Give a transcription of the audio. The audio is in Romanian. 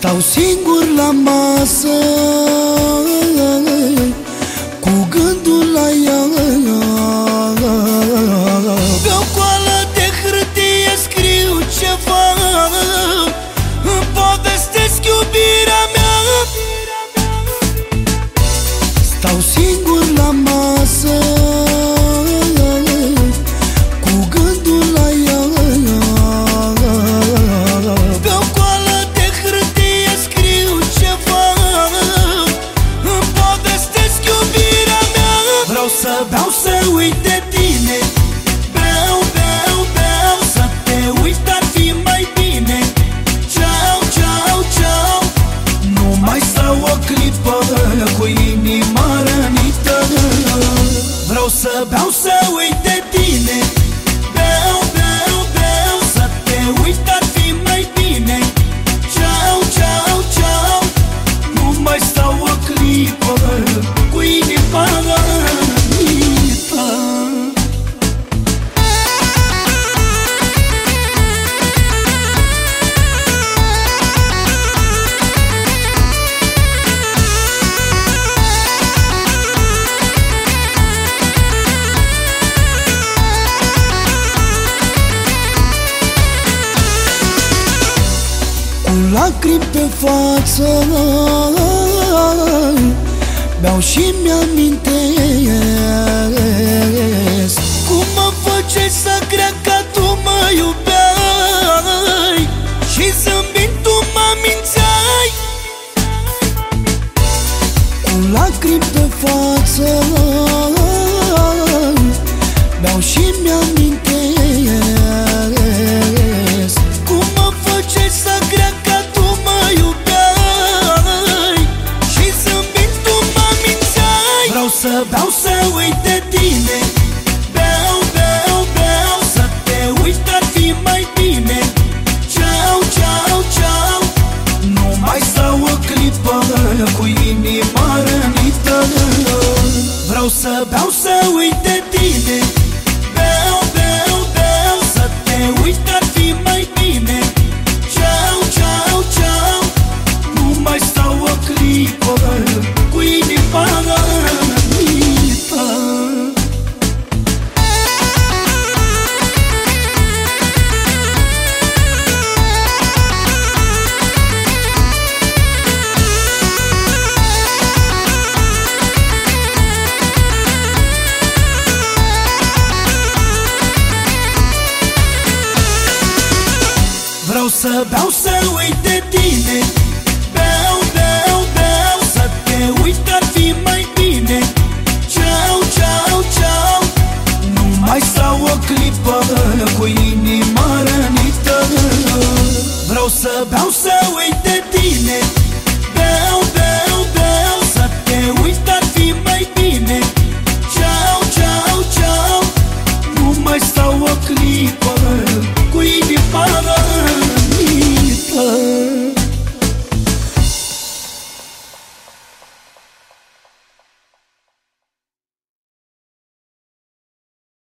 Stau singur la masă Vreau să beau să uit de tine. Beau, beau, beau Să te uit ar fi mai bine. Ceau, ceau, ceau Nu mai stau o clipă Cu inima rănită. Vreau să beau să uit lacrimi pe față. Beau și mi-amintesc Cum mă făceai să cred că tu mă iubeai? Și zâmbind tu mă mințeai. Cu lacrimi pe față Vreau să beau să uit de tine. Beau, beau, beau Să te uit ar fi mai bine. Ceau, ceau, ceau Nu mai stau o clipă Cu inima rănită. Vreau să beau să uit de tine. Beau, beau, beau Să te uit Vreau să beau să uit de tine. Beau, beau, beau Să te uit ar fi mai bine. Ceau, ceau, ceau Nu mai stau o clipă Cu inima rănită. Vreau să beau să uit de tine. Beau, beau, beau Să te uit ar fi mai bine. Ceau, ceau, ceau Nu mai stau o clipă